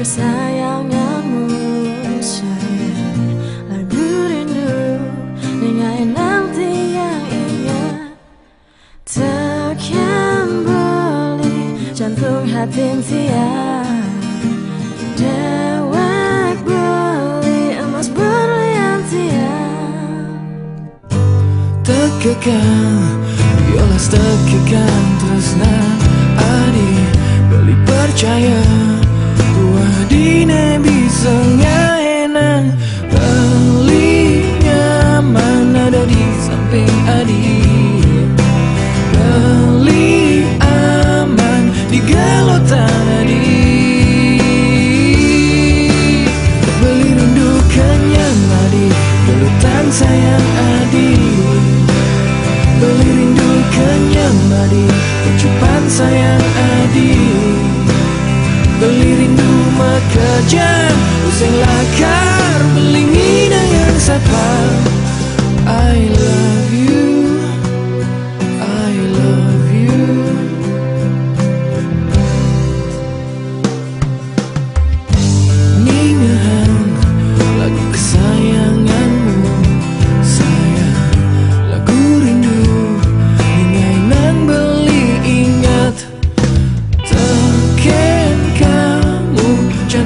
kesayanganmu sayang Lagu rindu dengan nanti yang ingat. Takkan beli jantung hati tiap Dewek beli emas berlian tiap Tekekan Biolas tekekan tresna Adi beli percaya dine bisa ngaenan Beli nyaman ada di samping Adi Beli aman di gelotan Adi Beli rindu kenyang Adi Gelutan sayang Adi Beli rindu kenyang Adi Kecupan sayang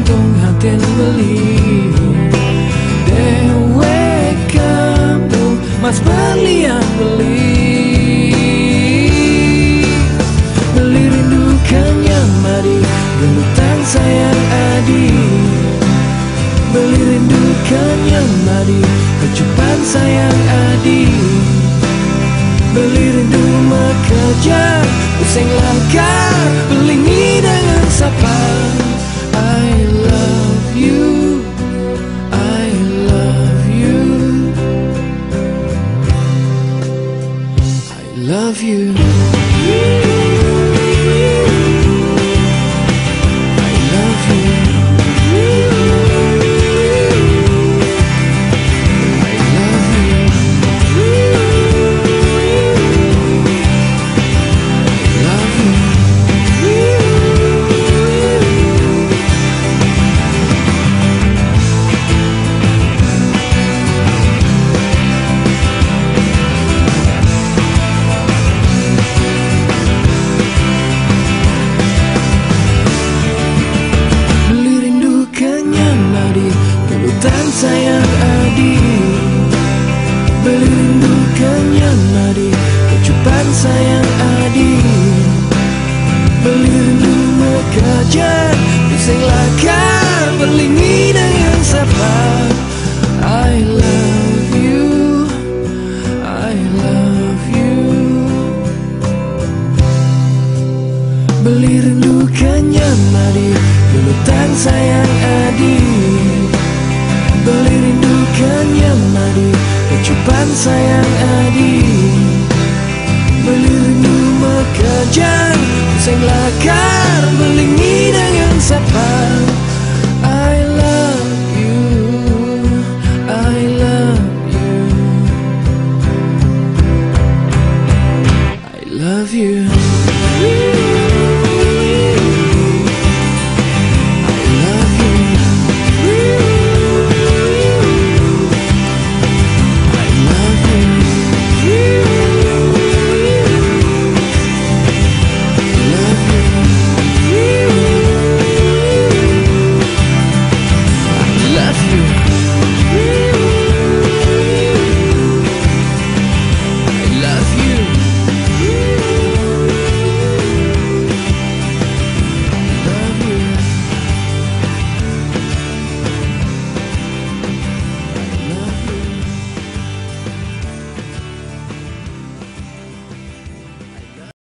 jantung hati beli Dewe kamu mas berlian beli Beli rindu kenyang mari Gelutan sayang adi Beli rindu kenyang mari Kecupan sayang adi Beli rindu mekejar Pusing langkah you sayang adi. Beli rindu kenyang nadi Kecupan sayang adi. Beli rindu mekajan Pusing lakar Berlingi dengan sapa I love you. I love you. Beli rindu kenyang nadi Gelutan sayang adi Beli rindu kenyang nadi Kecupan sayang adi. Beli